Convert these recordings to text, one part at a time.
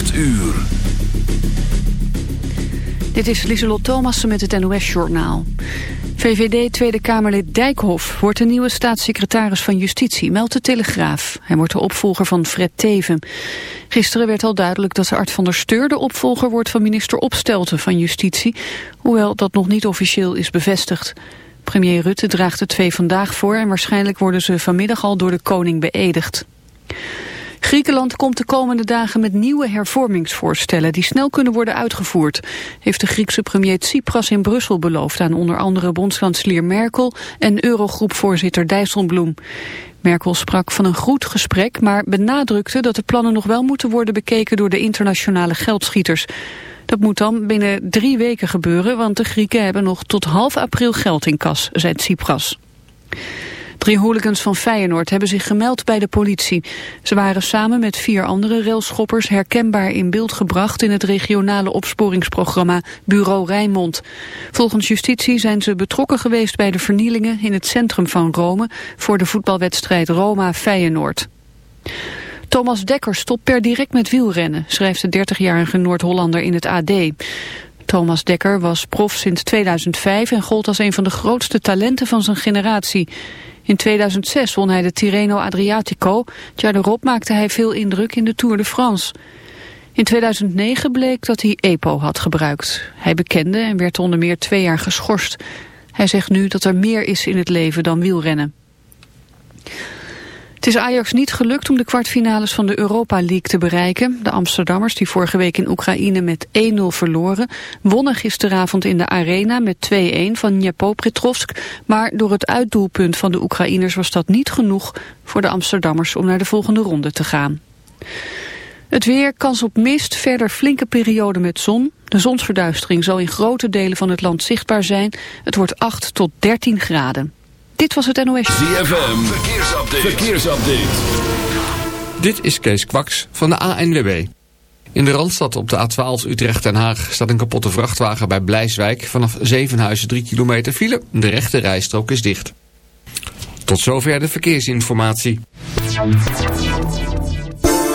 8 uur. Dit is Lieselot Thomassen met het NOS-journaal. VVD Tweede Kamerlid Dijkhoff wordt de nieuwe staatssecretaris van Justitie, meldt de Telegraaf. Hij wordt de opvolger van Fred Teven. Gisteren werd al duidelijk dat Art van der Steur de opvolger wordt van minister Opstelten van Justitie, hoewel dat nog niet officieel is bevestigd. Premier Rutte draagt de twee vandaag voor en waarschijnlijk worden ze vanmiddag al door de koning beëdigd. Griekenland komt de komende dagen met nieuwe hervormingsvoorstellen die snel kunnen worden uitgevoerd, heeft de Griekse premier Tsipras in Brussel beloofd aan onder andere bondskanselier Merkel en Eurogroepvoorzitter Dijsselbloem. Merkel sprak van een goed gesprek, maar benadrukte dat de plannen nog wel moeten worden bekeken door de internationale geldschieters. Dat moet dan binnen drie weken gebeuren, want de Grieken hebben nog tot half april geld in kas, zei Tsipras. Drie hooligans van Feyenoord hebben zich gemeld bij de politie. Ze waren samen met vier andere railschoppers herkenbaar in beeld gebracht in het regionale opsporingsprogramma Bureau Rijnmond. Volgens justitie zijn ze betrokken geweest bij de vernielingen in het centrum van Rome voor de voetbalwedstrijd Roma-Feyenoord. Thomas Dekker stopt per direct met wielrennen, schrijft de 30-jarige Noord-Hollander in het AD. Thomas Dekker was prof sinds 2005 en gold als een van de grootste talenten van zijn generatie. In 2006 won hij de Tirreno Adriatico. Het jaar erop maakte hij veel indruk in de Tour de France. In 2009 bleek dat hij EPO had gebruikt. Hij bekende en werd onder meer twee jaar geschorst. Hij zegt nu dat er meer is in het leven dan wielrennen. Het is Ajax niet gelukt om de kwartfinales van de Europa League te bereiken. De Amsterdammers, die vorige week in Oekraïne met 1-0 verloren... wonnen gisteravond in de arena met 2-1 van Dnipropetrovsk... maar door het uitdoelpunt van de Oekraïners was dat niet genoeg... voor de Amsterdammers om naar de volgende ronde te gaan. Het weer, kans op mist, verder flinke periode met zon. De zonsverduistering zal in grote delen van het land zichtbaar zijn. Het wordt 8 tot 13 graden. Dit was het NOS. ZFM, verkeersupdate. verkeersupdate. Dit is Kees Kwaks van de ANWB. In de Randstad op de A12 Utrecht-Den Haag staat een kapotte vrachtwagen bij Blijswijk. Vanaf Zevenhuizen 3 kilometer file. De rechte rijstrook is dicht. Tot zover de verkeersinformatie.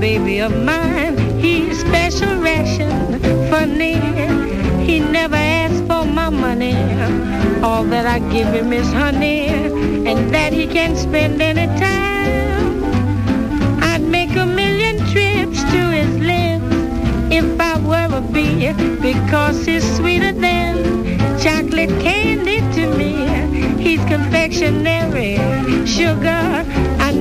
Baby of mine, he's special ration for me. He never asks for my money. All that I give him is honey, and that he can spend any time. I'd make a million trips to his lips if I were a bee, because he's sweeter than chocolate candy to me. He's confectionery, sugar.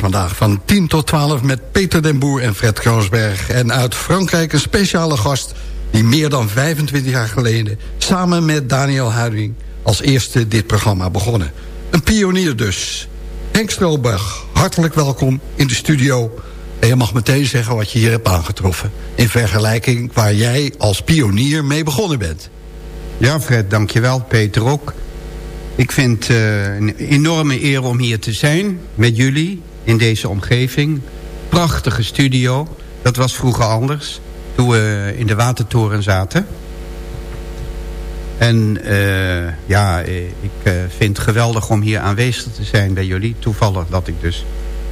Vandaag van 10 tot 12 met Peter den Boer en Fred Kroosberg. En uit Frankrijk een speciale gast die meer dan 25 jaar geleden... samen met Daniel Huiding als eerste dit programma begonnen. Een pionier dus. Henk Stroberg, hartelijk welkom in de studio. En je mag meteen zeggen wat je hier hebt aangetroffen. In vergelijking waar jij als pionier mee begonnen bent. Ja, Fred, dankjewel. Peter ook. Ik vind het uh, een enorme eer om hier te zijn met jullie in deze omgeving. Prachtige studio. Dat was vroeger anders. Toen we in de Watertoren zaten. En uh, ja, ik uh, vind het geweldig om hier aanwezig te zijn bij jullie. Toevallig dat ik dus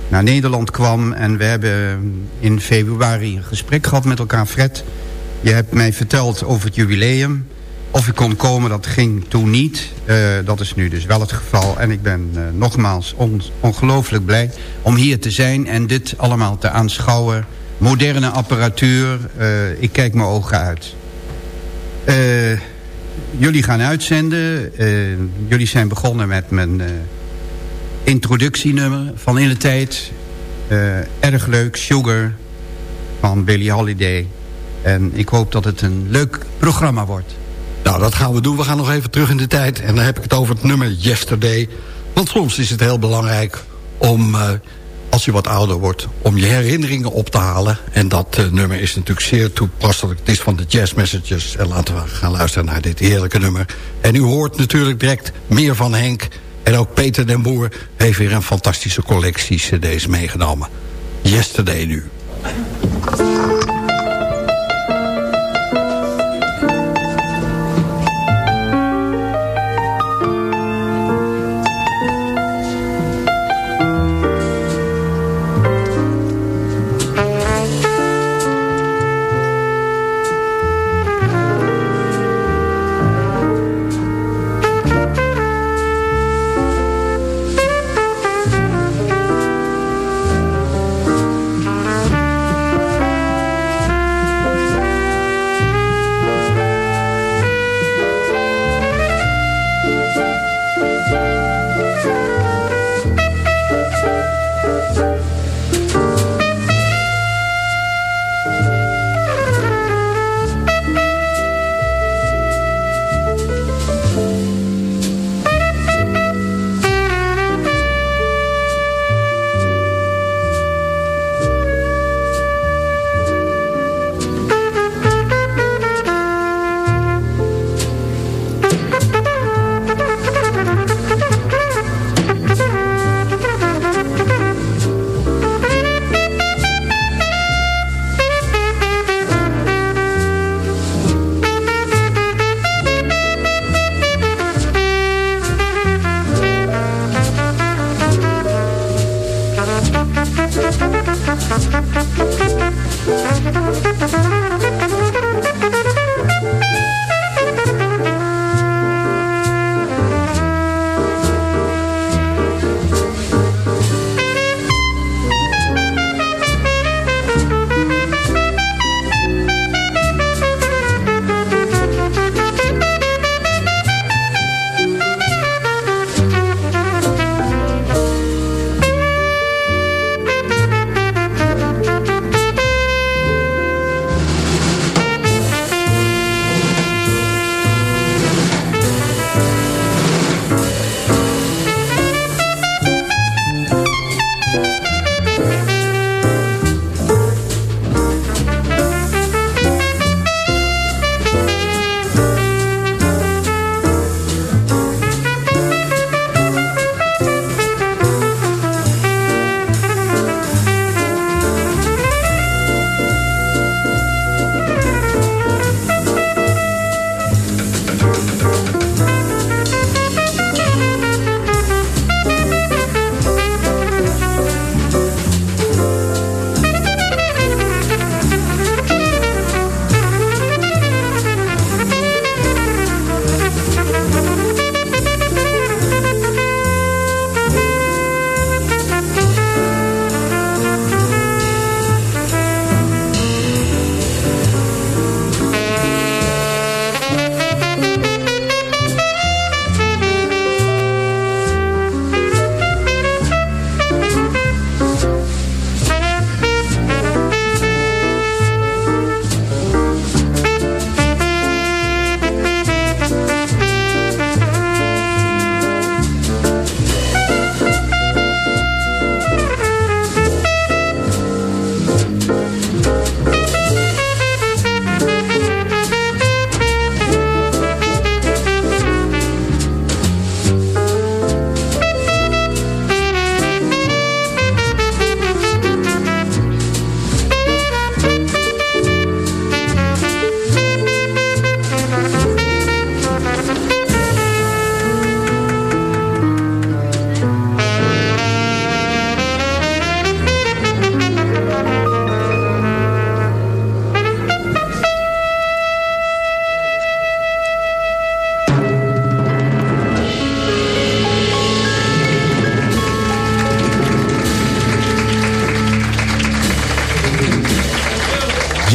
naar Nederland kwam. En we hebben in februari een gesprek gehad met elkaar. Fred, je hebt mij verteld over het jubileum. Of ik kon komen, dat ging toen niet. Uh, dat is nu dus wel het geval. En ik ben uh, nogmaals on ongelooflijk blij om hier te zijn... en dit allemaal te aanschouwen. Moderne apparatuur. Uh, ik kijk mijn ogen uit. jullie gaan uitzenden. jullie zijn begonnen met mijn introductienummer van in de tijd. erg leuk, Sugar van Billie Holiday. En ik hoop dat het een leuk programma wordt. Nou, dat gaan we doen. We gaan nog even terug in de tijd. En dan heb ik het over het nummer Yesterday. Want soms is het heel belangrijk om, uh, als je wat ouder wordt... om je herinneringen op te halen. En dat uh, nummer is natuurlijk zeer toepasselijk. Het is van de Jazz Messages. En laten we gaan luisteren naar dit heerlijke nummer. En u hoort natuurlijk direct meer van Henk. En ook Peter den Boer heeft weer een fantastische collectie cd's meegenomen. Yesterday nu.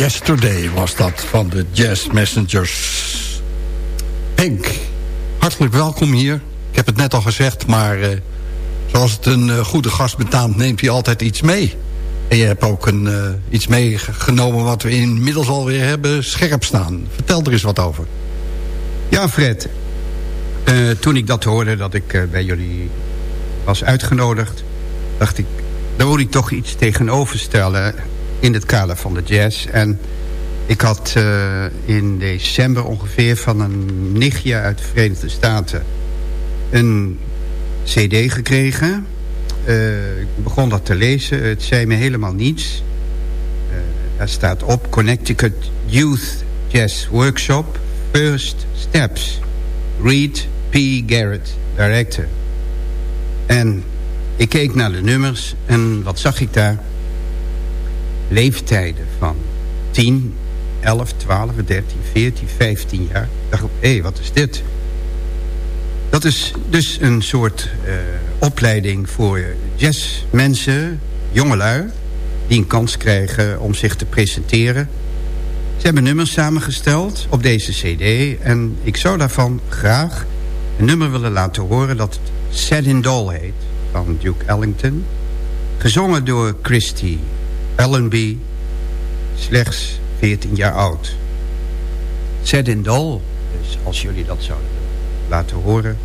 Yesterday was dat van de Jazz Messengers. Henk, hartelijk welkom hier. Ik heb het net al gezegd, maar uh, zoals het een uh, goede gast betaamt... neemt hij altijd iets mee. En je hebt ook een, uh, iets meegenomen wat we inmiddels alweer hebben scherp staan. Vertel er eens wat over. Ja, Fred. toen ik dat hoorde, dat ik bij jullie was uitgenodigd... dacht ik, daar moet ik toch iets tegenover stellen in het kader van de jazz. En ik had uh, in december ongeveer van een nichtje uit de Verenigde Staten... een cd gekregen. Uh, ik begon dat te lezen. Het zei me helemaal niets. Uh, daar staat op Connecticut Youth Jazz Workshop. First Steps. Reed P. Garrett, director. En ik keek naar de nummers en wat zag ik daar? Leeftijden van 10, 11, 12, 13, 14, 15 jaar. Dacht, hé, wat is dit? Dat is dus een soort uh, opleiding voor jazzmensen, jongelui... die een kans krijgen om zich te presenteren. Ze hebben nummers samengesteld op deze cd... en ik zou daarvan graag een nummer willen laten horen... dat Set in Doll heet, van Duke Ellington. Gezongen door Christy Allenby, slechts 14 jaar oud. Set in Doll, dus als jullie dat zouden laten horen...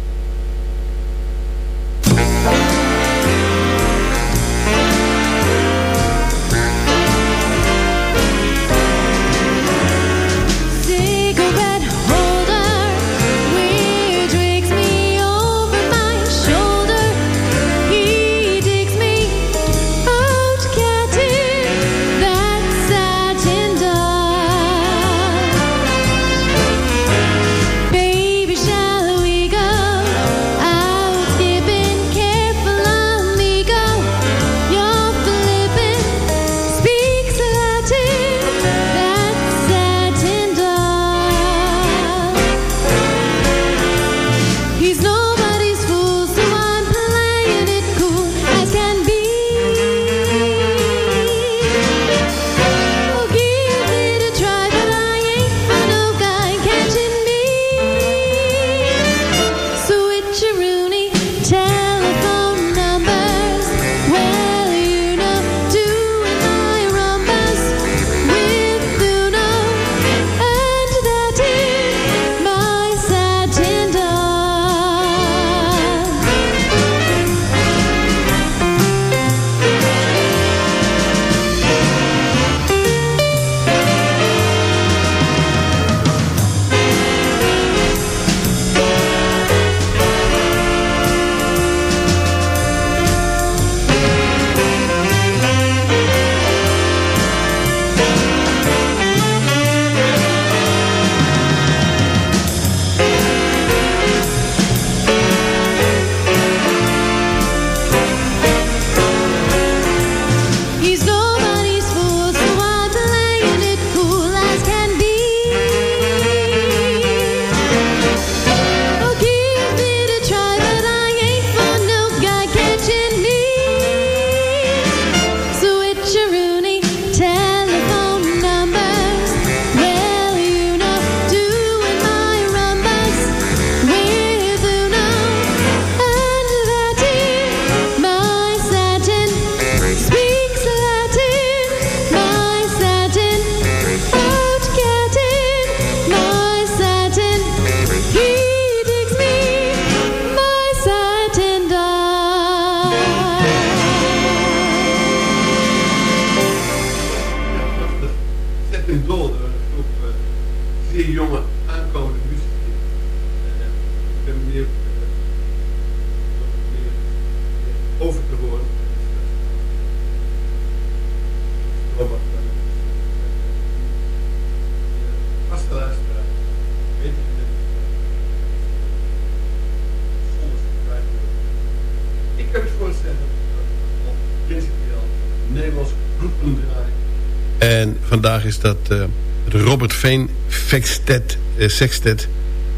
dat uh, Robert Veen Sextet, eh, Sextet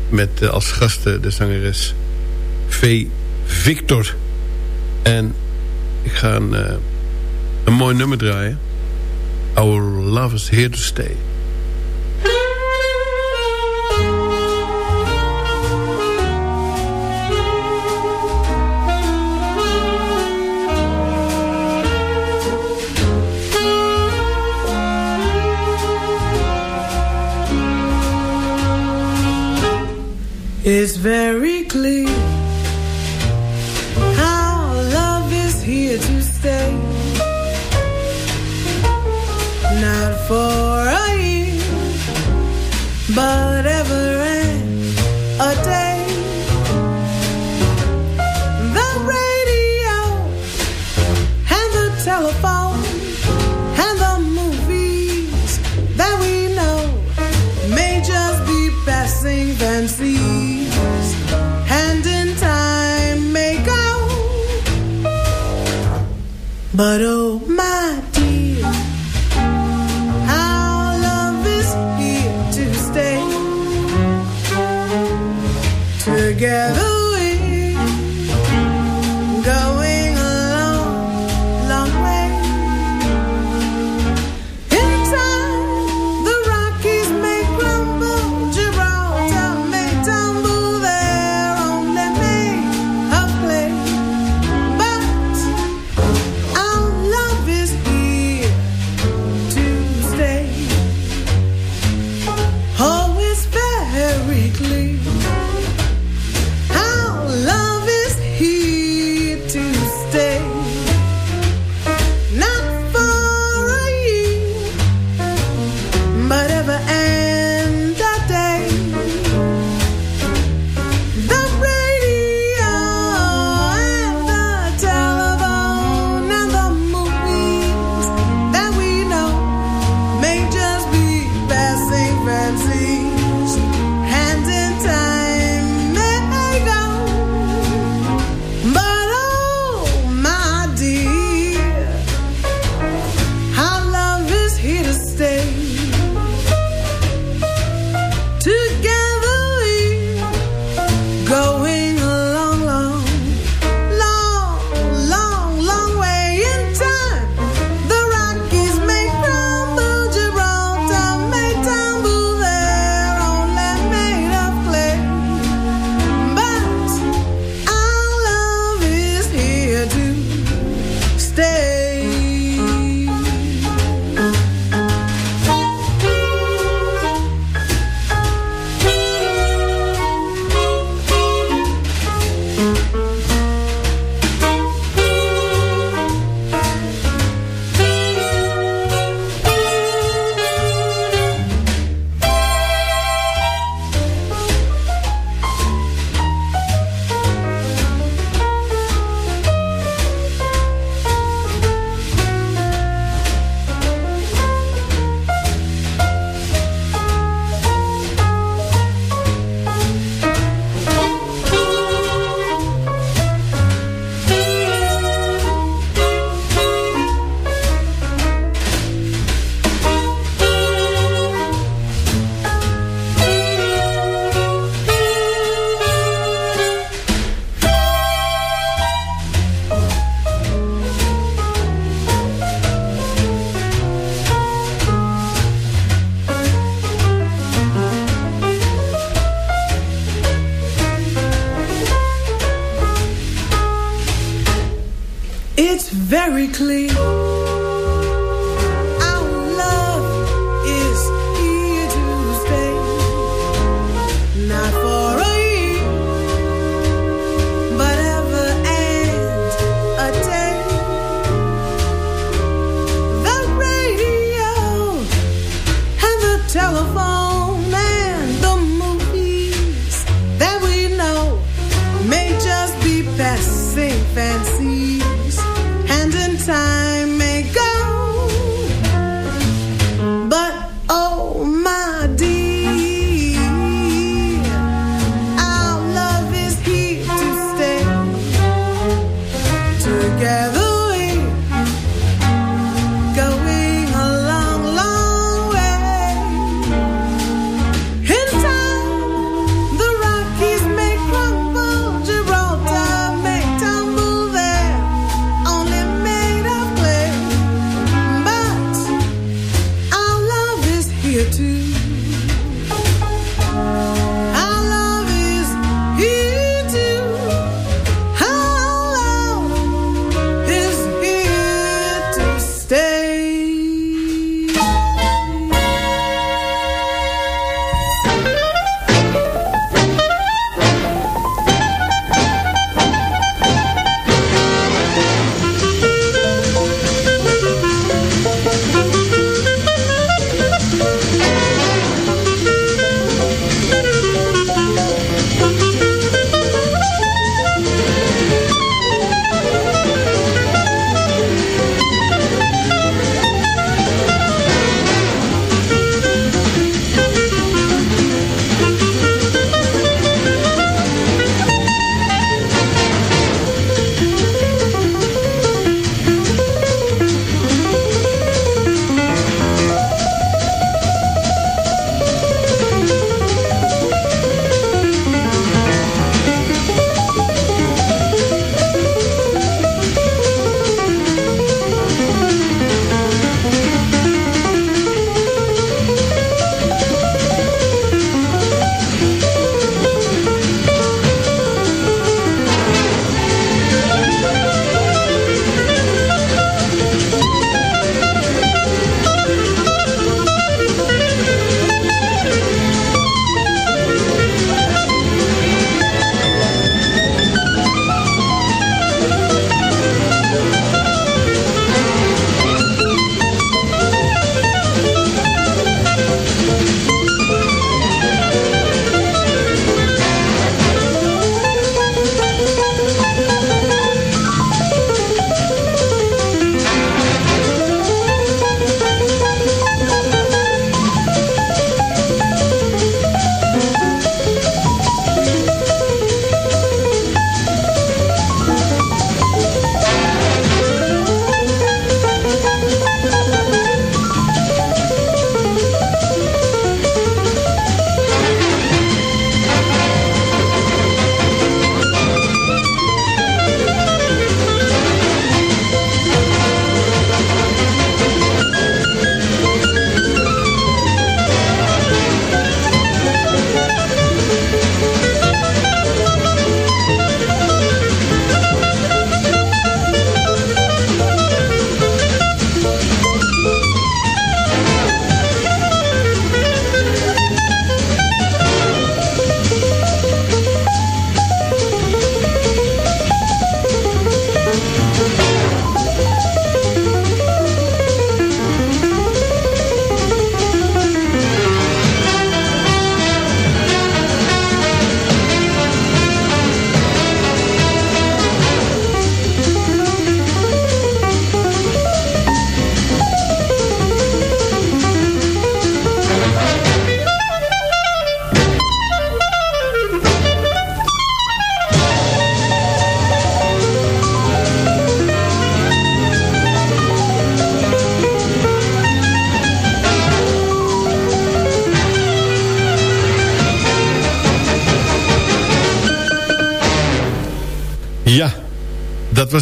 met eh, als gasten de zangeres V. Victor. En ik ga een, een mooi nummer draaien. Our love is here to stay. It's very clear how love is here to stay. Not for a year, but ever and a day. But oh my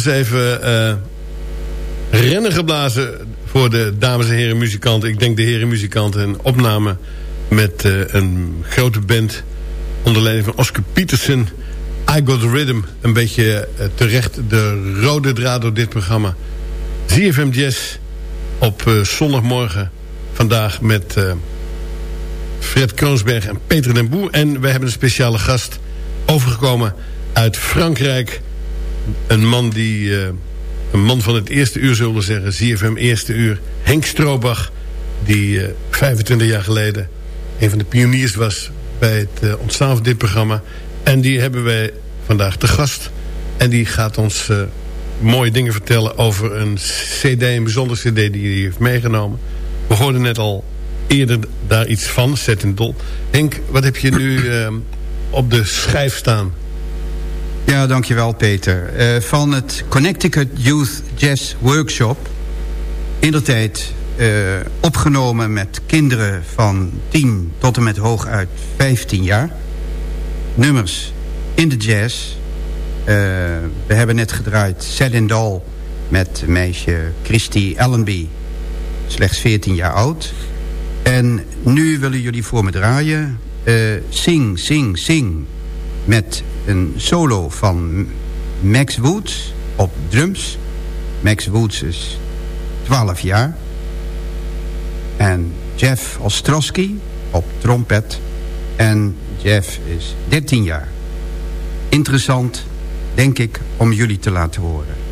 even uh, rennen geblazen voor de dames en heren muzikanten. Ik denk de heren muzikanten. Een opname met uh, een grote band onder leiding van Oscar Peterson. I Got Rhythm. Een beetje uh, terecht de rode draad door dit programma. ZFM Jazz op zondagmorgen. Vandaag met Fred Kroonsberg en Peter den Boer. En we hebben een speciale gast overgekomen uit Frankrijk. Een man die... Uh, een man van het eerste uur zullen zeggen. ZFM eerste uur. Henk Stroobach. Die uh, 25 jaar geleden een van de pioniers was bij het uh, ontstaan van dit programma. En die hebben wij vandaag te gast. En die gaat ons mooie dingen vertellen over een cd, een bijzonder cd die hij heeft meegenomen. We hoorden net al eerder daar iets van, Zet in Dol. Henk, wat heb je nu op de schijf staan? Ja, dankjewel Peter. Uh, van het Connecticut Youth Jazz Workshop... in de tijd uh, opgenomen met kinderen van 10 tot en met hooguit 15 jaar. Nummers in de jazz. Uh, we hebben net gedraaid Set in Doll met meisje Christy Allenby. Slechts 14 jaar oud. En nu willen jullie voor me draaien... Sing, Sing, Sing... met een solo van Max Woods op drums. Max Woods is 12 jaar. En Jeff Ostrowski op trompet. En Jeff is 13 jaar. Interessant, denk ik, om jullie te laten horen.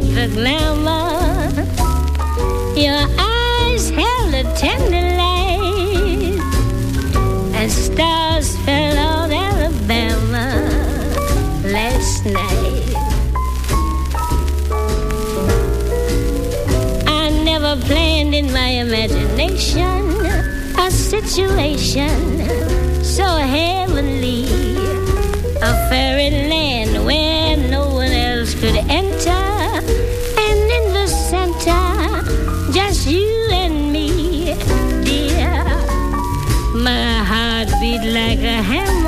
Forget the glamour. Your eyes held a tender light, and stars fell on Alabama last night. I never planned in my imagination a situation so heavenly, a fairyland where and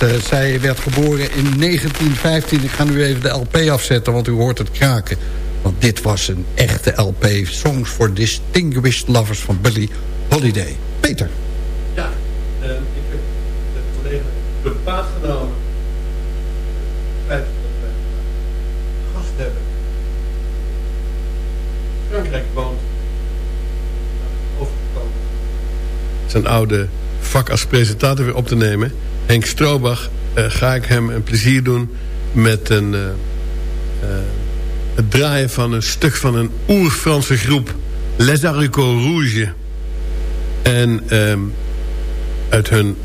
Eh, zij werd geboren in 1915. Ik ga nu even de LP afzetten, want u hoort het kraken. Want dit was een echte LP. Songs for Distinguished Lovers van Billie Holiday. Peter. Ja, eh, ik heb de collega bepaald genomen. Het feit dat wij een gast hebben. Frankrijk woont. Overgekomen. Zijn oude vak als presentator weer op te nemen. Henk Stroobach, eh, ga ik hem een plezier doen met een, eh, eh, het draaien van een stuk van een oer-Franse groep. Les Haricots Rouges. En ehm, uit hun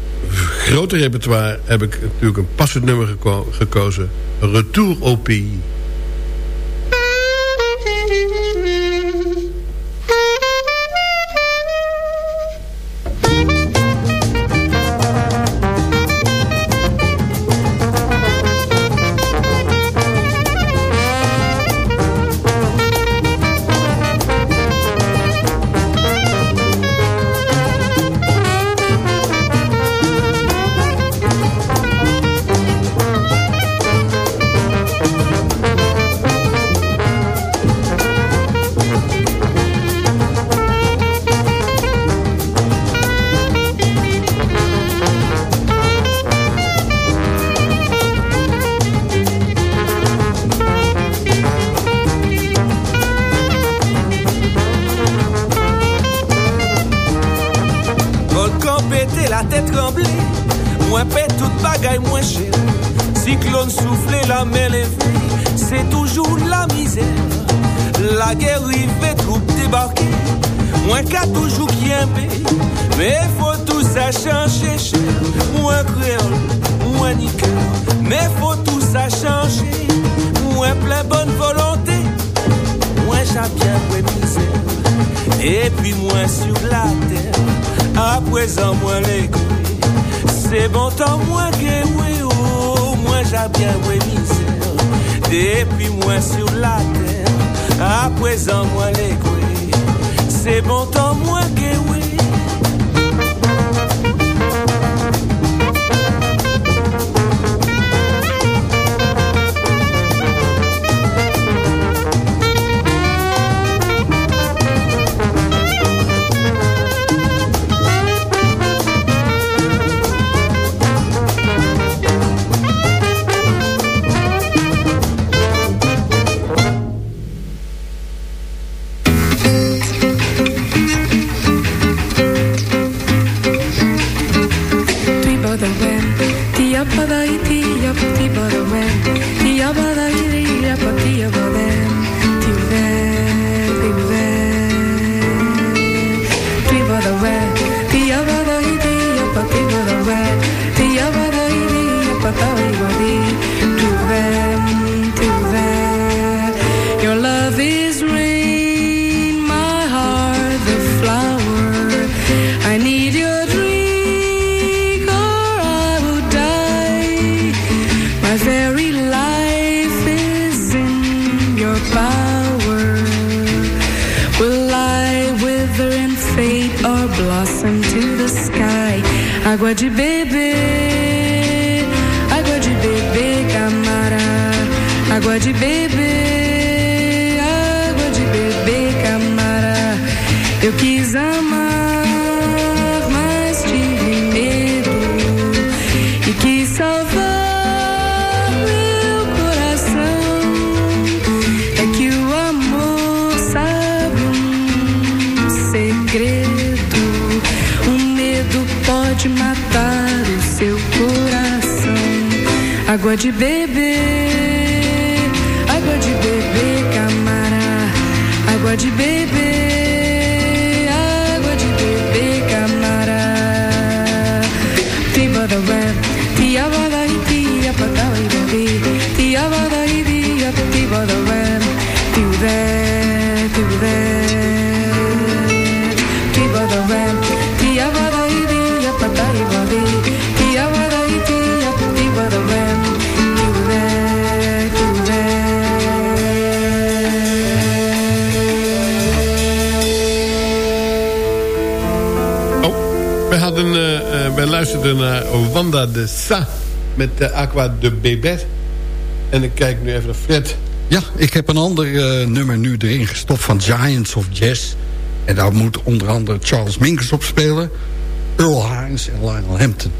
grote repertoire heb ik natuurlijk een passend nummer geko- gekozen. Retour au pays. Moi qu'a toujours qui aimé, mais faut tout ça changer, cher. Moi créole, moi niquant, mais faut tout ça changer, moi plein bonne volonté. Moi j'ai bien mémisé. Et puis moi sur la terre, à présent moi les couilles. C'est bon temps, moi que oui. Oh, moi j'ai bien mémisé. Et puis moi sur la terre, à présent moi les couilles. C'est bon temps moi que Água de beber, água de beber, camara. Eu quis amar, mas tive medo e quis salvar meu coração. É que o amor sabe um segredo. O medo pode matar o seu coração. Água de beber. pode beijar. Luisterde naar Wanda de Sa met de Aqua de Bebet. En ik kijk nu even naar Fred. Ja, ik heb een ander uh, nummer nu erin gestopt van Giants of Jazz. En daar moet onder andere Charles Mingus op spelen. Earl Hines en Lionel Hampton.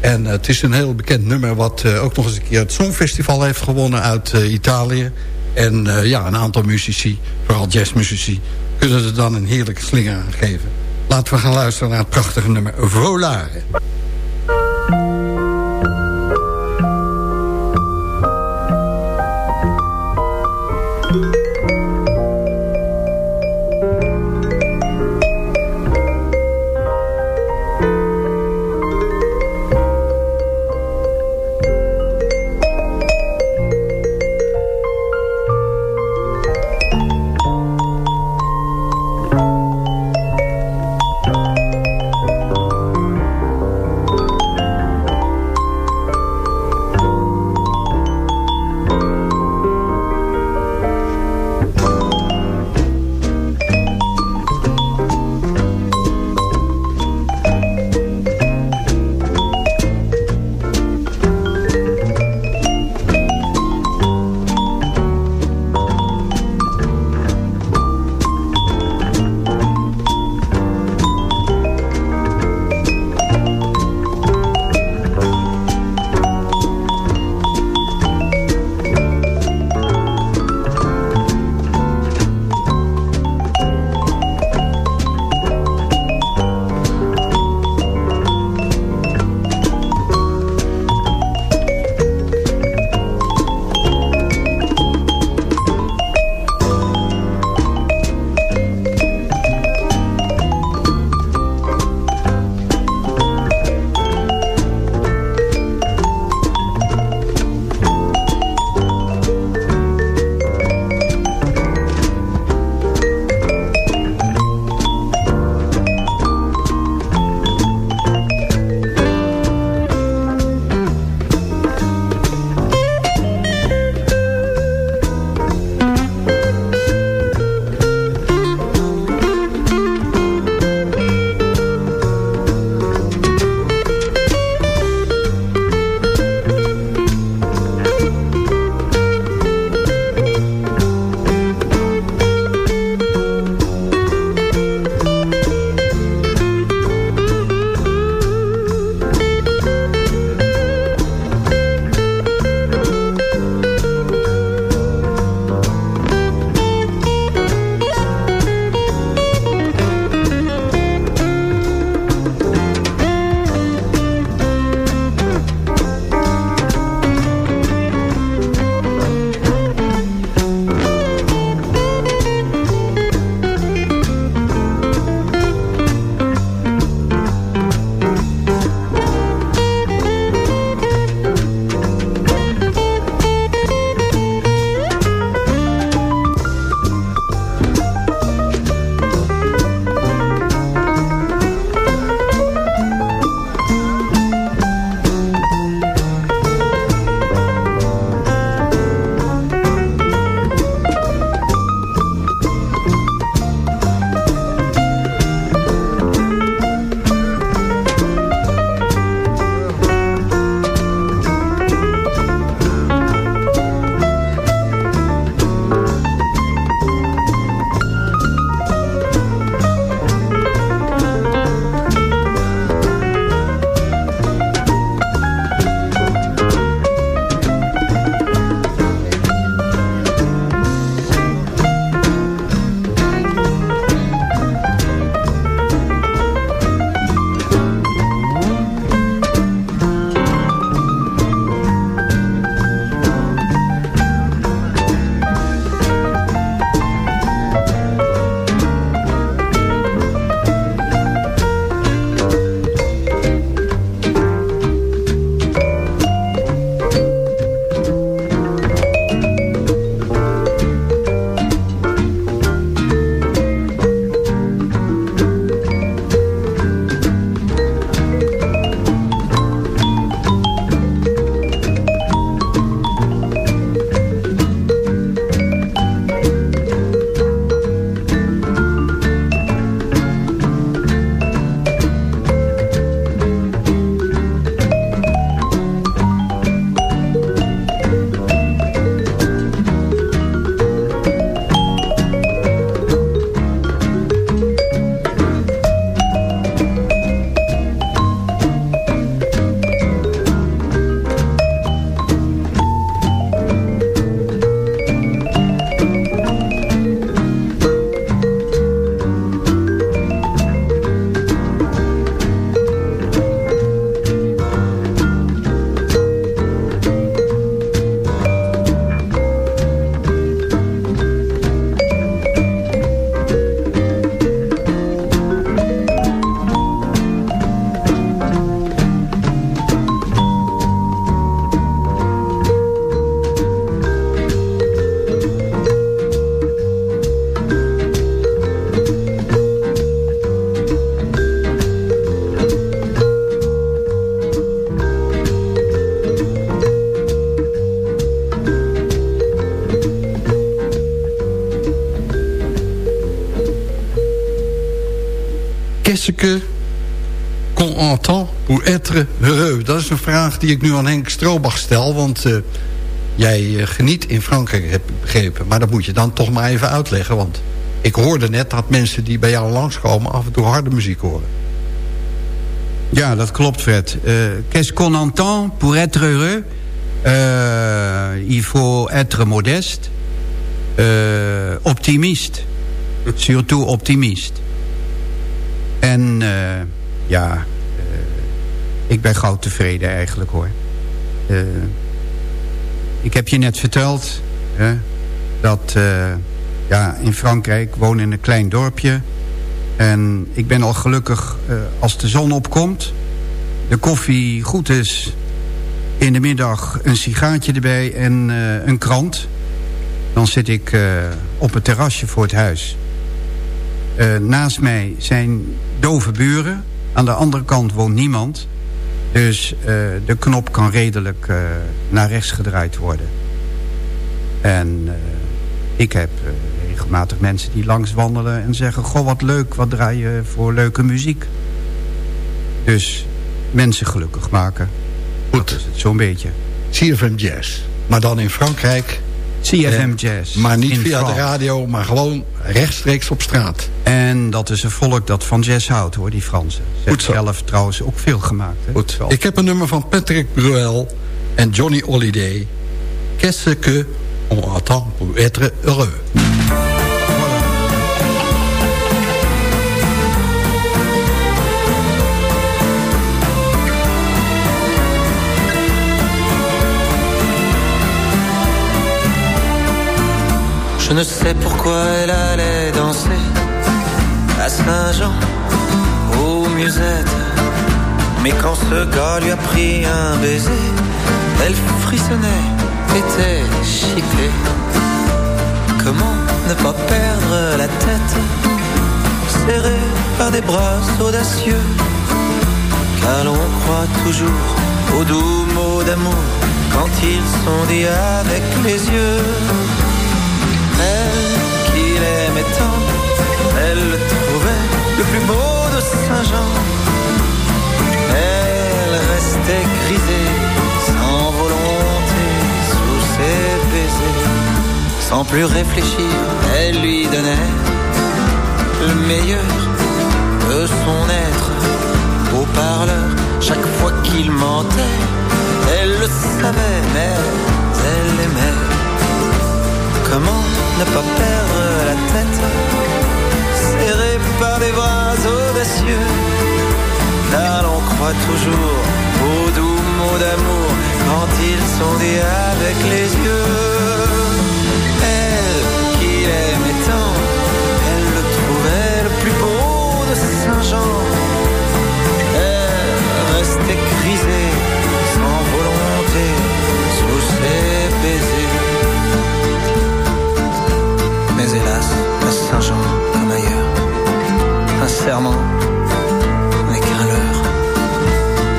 En uh, het is een heel bekend nummer wat ook nog eens een keer het Songfestival heeft gewonnen uit Italië. En ja, een aantal muzici, vooral jazzmuzici, kunnen er dan een heerlijke slinger aan geven. Laten we gaan luisteren naar het prachtige nummer Volare. Que qu'on entend pour être heureux? Dat is een vraag die ik nu aan Henk Stroobach stel, want... Uh, jij uh, geniet in Frankrijk, heb ik begrepen. Maar dat moet je dan toch maar even uitleggen, want... ik hoorde net dat mensen die bij jou langskomen... af en toe harde muziek horen. Ja, dat klopt, Fred. Uh, Qu'est-ce qu'on entend pour être heureux? Uh, il faut être modeste. Uh, optimiste. Surtout optimiste. En uh, ja, ik ben gauw tevreden eigenlijk hoor. ik heb je net verteld dat ja, in Frankrijk woon in een klein dorpje en ik ben al gelukkig als de zon opkomt. De koffie goed is. In de middag een sigaartje erbij en een krant. Dan zit ik op het terrasje voor het huis. Naast mij zijn dove buren. Aan de andere kant woont niemand. Dus de knop kan redelijk naar rechts gedraaid worden. En ik heb regelmatig mensen die langs wandelen en zeggen... goh, wat leuk, wat draai je voor leuke muziek. Dus mensen gelukkig maken. Goed. Dat is het zo'n beetje. CFM Jazz. Maar dan in Frankrijk. CFM eh, Jazz. Maar niet via de radio, maar gewoon rechtstreeks op straat. En dat is een volk dat van jazz houdt, hoor, die Fransen. Ze hebben zelf trouwens ook veel gemaakt. Hè? Goed. Ik heb een nummer van Patrick Bruel en Johnny Holiday. Qu'est-ce que on attend pour être heureux? Je ne sais pourquoi elle allait danser à Saint-Jean, aux musettes. Mais quand ce gars lui a pris un baiser, elle frissonnait, était chipée. Comment ne pas perdre la tête, serrée par des bras audacieux, car l'on croit toujours aux doux mots d'amour quand ils sont dits avec les yeux elle le trouvait le plus beau de Saint-Jean. Elle restait grisée, sans volonté, sous ses baisers. Sans plus réfléchir, elle lui donnait le meilleur de son être. Au parleur, chaque fois qu'il mentait, elle le savait, mais elle aimait. Comment ne pas perdre la tête, serré par des bras audacieux. Car l'on croit toujours aux doux mots d'amour quand ils sont dits avec les yeux. Serment n'est qu'un leurre.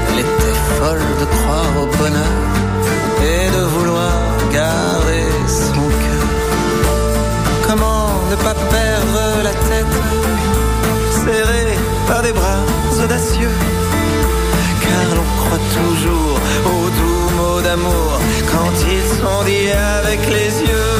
Elle était folle de croire au bonheur et de vouloir garder son cœur. Comment ne pas perdre la tête, serrée par des bras audacieux? Car l'on croit toujours aux doux mots d'amour quand ils sont dits avec les yeux.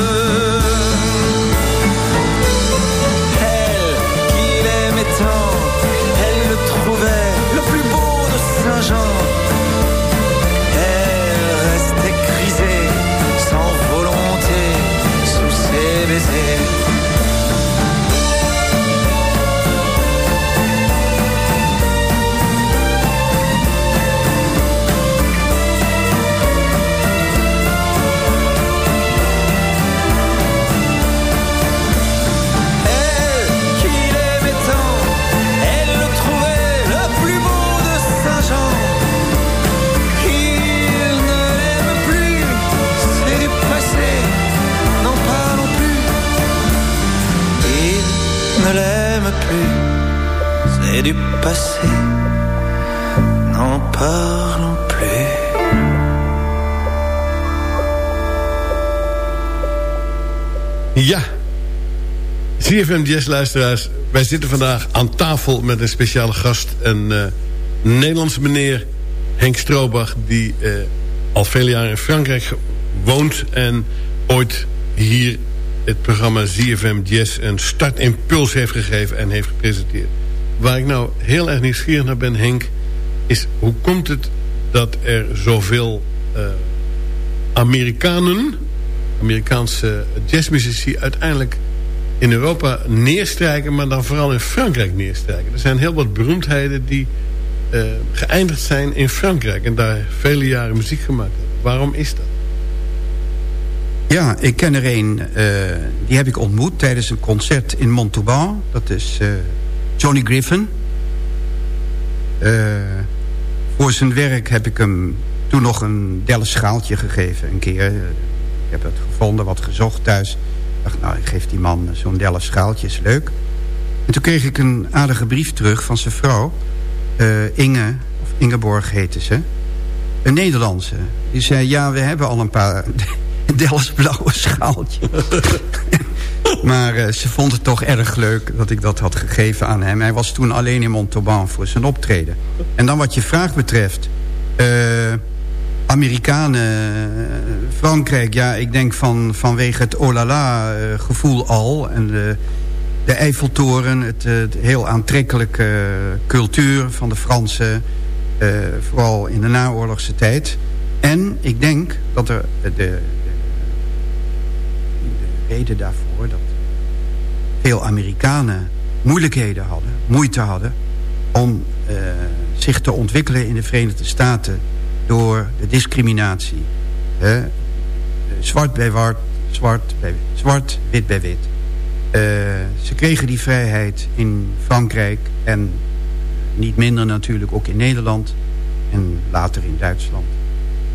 Du passé. N'en parlons plus. Ja. CFM Jazz luisteraars, wij zitten vandaag aan tafel met een speciale gast. Een uh, Nederlandse meneer, Henk Stroobach... die uh, al vele jaren in Frankrijk woont... en ooit hier het programma ZFM Jazz een startimpuls heeft gegeven... en heeft gepresenteerd. Waar ik nou heel erg nieuwsgierig naar ben, Henk... is hoe komt het dat er zoveel uh, Amerikanen... Amerikaanse jazzmuzici uiteindelijk in Europa neerstrijken... maar dan vooral in Frankrijk neerstrijken. Er zijn heel wat beroemdheden die uh, geëindigd zijn in Frankrijk... en daar vele jaren muziek gemaakt hebben. Waarom is dat? Ja, ik ken er een, uh, die heb ik ontmoet tijdens een concert in Montauban. Dat is Johnny Griffin. voor zijn werk heb ik hem toen nog een delle schaaltje gegeven. Een keer, ik heb het gevonden, wat gezocht thuis dacht, nou, ik geef die man zo'n delle schaaltje, is leuk. En toen kreeg ik een aardige brief terug van zijn vrouw. Uh, Inge, of Ingeborg heette ze. Een Nederlandse. Die zei, ja, we hebben al een paar Delles blauwe schaaltje. maar uh, ze vond het toch erg leuk dat ik dat had gegeven aan hem. Hij was toen alleen in Montauban voor zijn optreden. En dan wat je vraag betreft... Uh, Amerikanen, Frankrijk, ja, ik denk van, vanwege het olala uh, gevoel al. En de, de Eiffeltoren, het, heel aantrekkelijke cultuur van de Fransen. Vooral in de naoorlogse tijd. En ik denk dat er de, de reden daarvoor... dat veel Amerikanen moeilijkheden hadden, moeite hadden... om uh, zich te ontwikkelen in de Verenigde Staten door de discriminatie. He? Zwart bij zwart, zwart bij zwart, wit bij wit. Uh, ze kregen die vrijheid in Frankrijk en niet minder natuurlijk ook in Nederland. En later in Duitsland,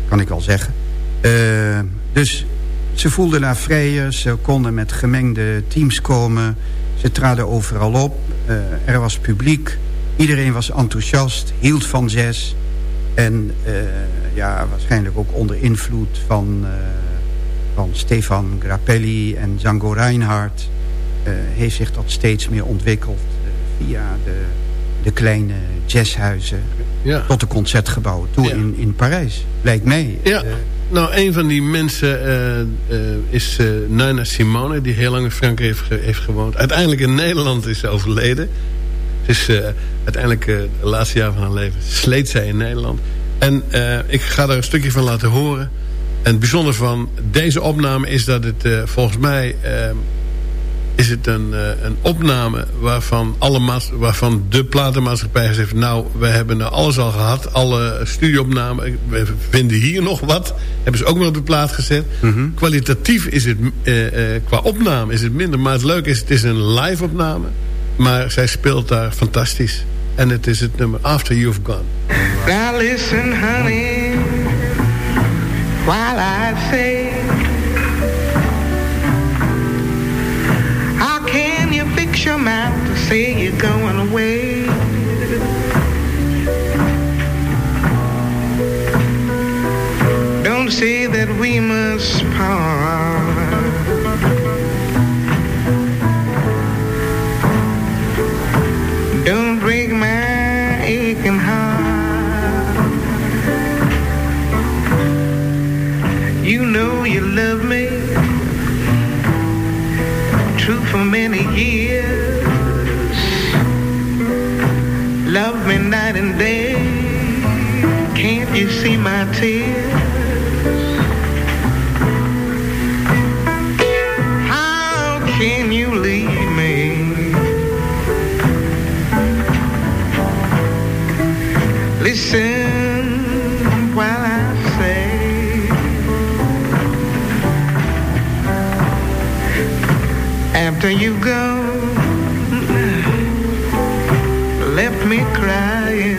kan ik wel zeggen. Uh, dus ze voelden daar vrijer, ze konden met gemengde teams komen. Ze traden overal op, uh, er was publiek. Iedereen was enthousiast, hield van jazz... En uh, ja, waarschijnlijk ook onder invloed van, uh, van Stefan Grappelli en Django Reinhardt... Heeft zich dat steeds meer ontwikkeld via de, de kleine jazzhuizen... Ja. tot de concertgebouwen toe ja. in, in Parijs, lijkt mij. Ja. Nou, een van die mensen is Nina Simone... die heel lang in Frankrijk heeft, gewoond. Uiteindelijk in Nederland is overleden is uh, uiteindelijk uh, de laatste jaar van haar leven sleet zij in Nederland. En uh, ik ga daar een stukje van laten horen. En het bijzondere van deze opname is dat het volgens mij... is het een, een opname waarvan, alle waarvan de platenmaatschappij gezegd... nou, we hebben nou alles al gehad. Alle studioopnamen. We vinden hier nog wat. Hebben ze ook nog op de plaat gezet. Mm -hmm. Kwalitatief is het... qua opname is het minder. Maar het leuke is, het is een live opname. Maar zij speelt daar fantastisch. En het is het nummer After You've Gone. Now listen honey, while I say your mouth to say you're going away Don't say that we must part Don't break my aching heart. You know you love me, true for many years. Me crying